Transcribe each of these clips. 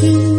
kowe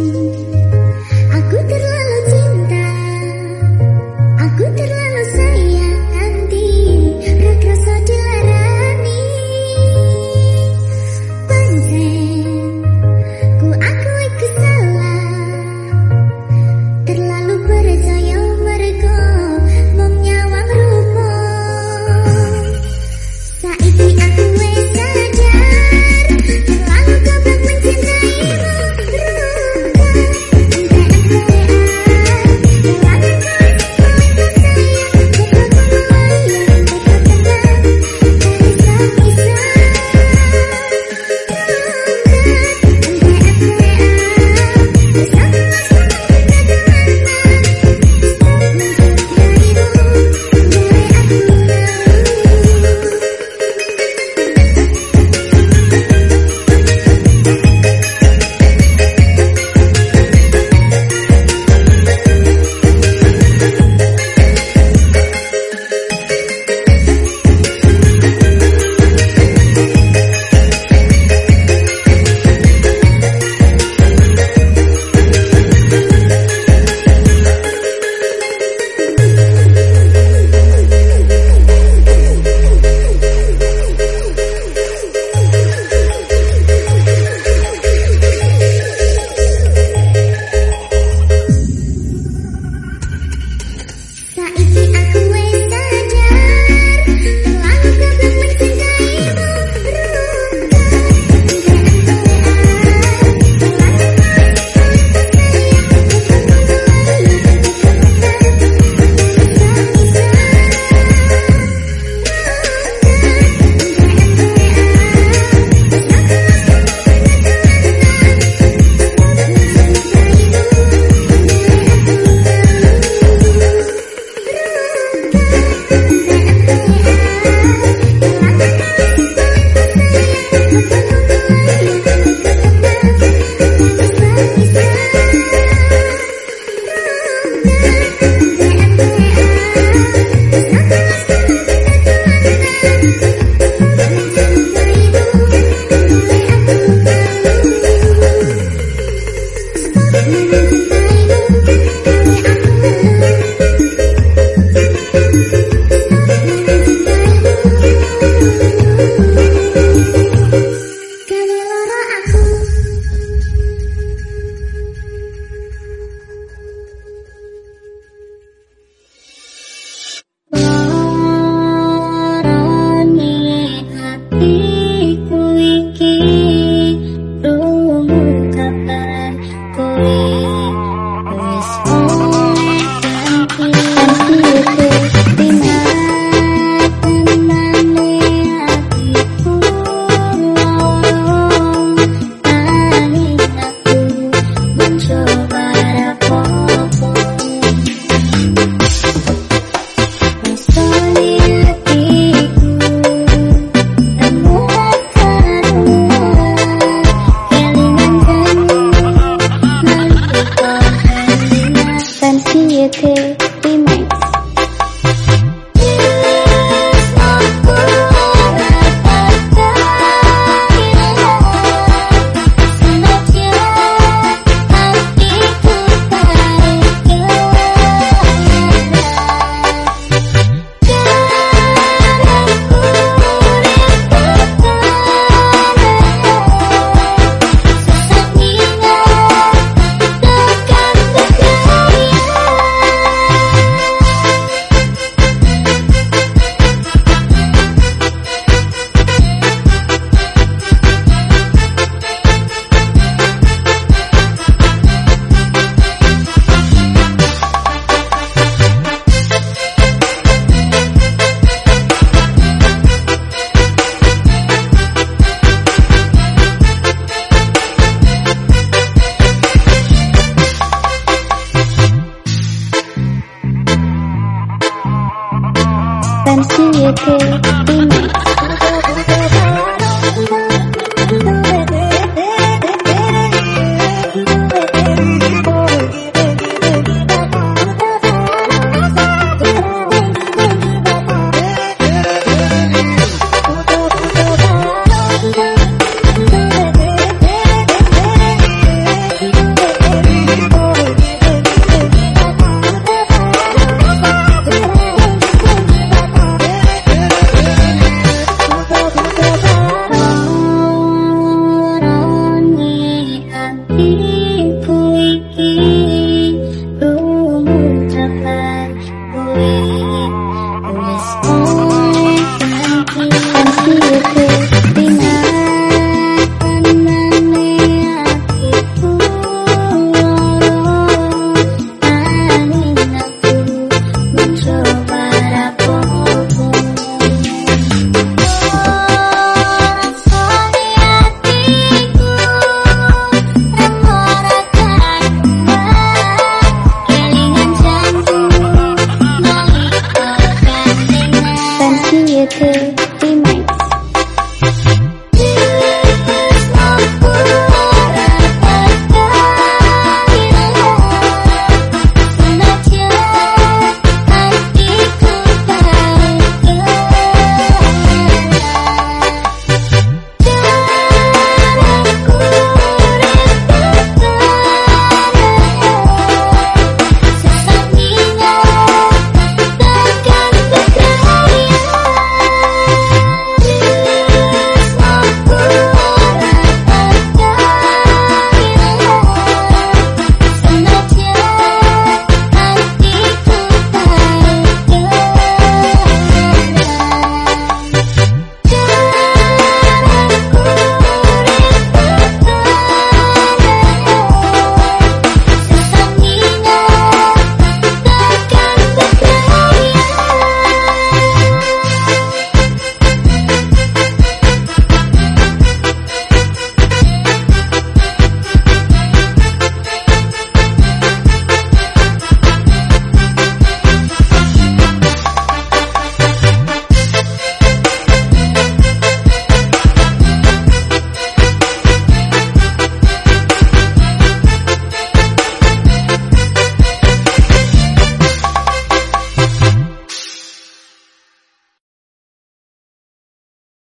okay